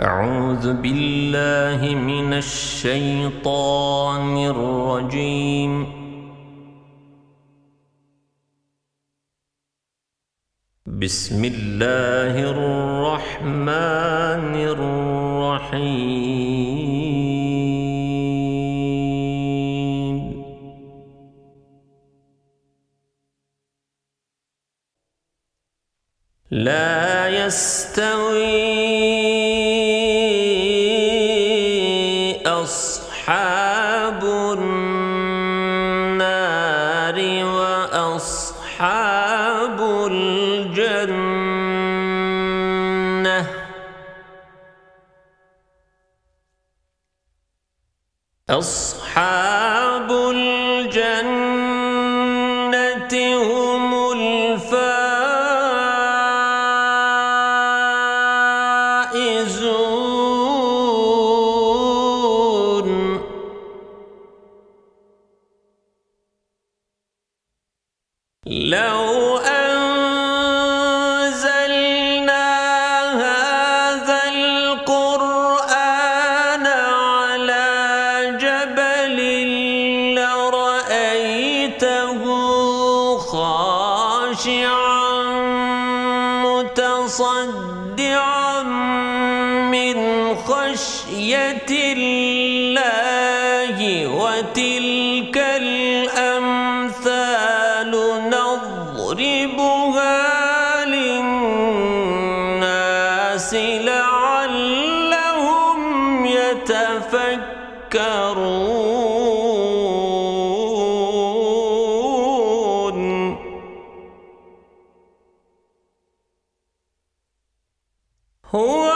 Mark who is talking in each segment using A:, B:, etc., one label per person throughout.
A: أعوذ بالله من الشيطان الرجيم. بسم الله الرحمن الرحيم. لا يستوي أصحاب النار وأصحاب الجنة. أصحاب الجنة لو أنزلنا هذا القرآن على جبل لرأيته خاشعا متصدعا من خشية الله وتلك الأمثال يتفكرون. هو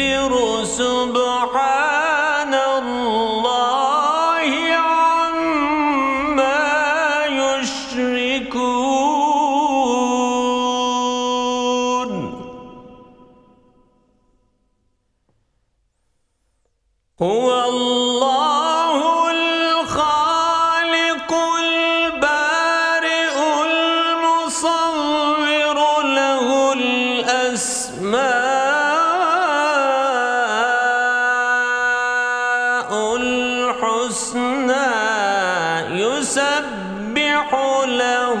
A: المتكبر سبحان الله عما يشركون. هو الله الحسنى يسبح له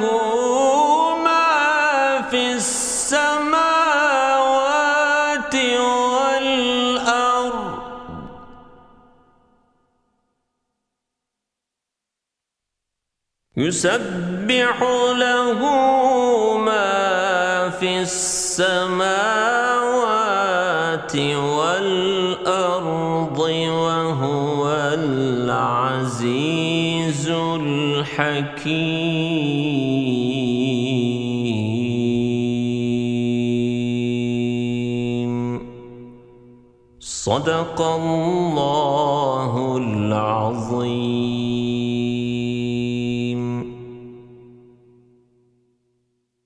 A: ما في السماوات والأرض. يسبح له ما في السماوات والأرض وهو الحكيم صدق الله العظيم.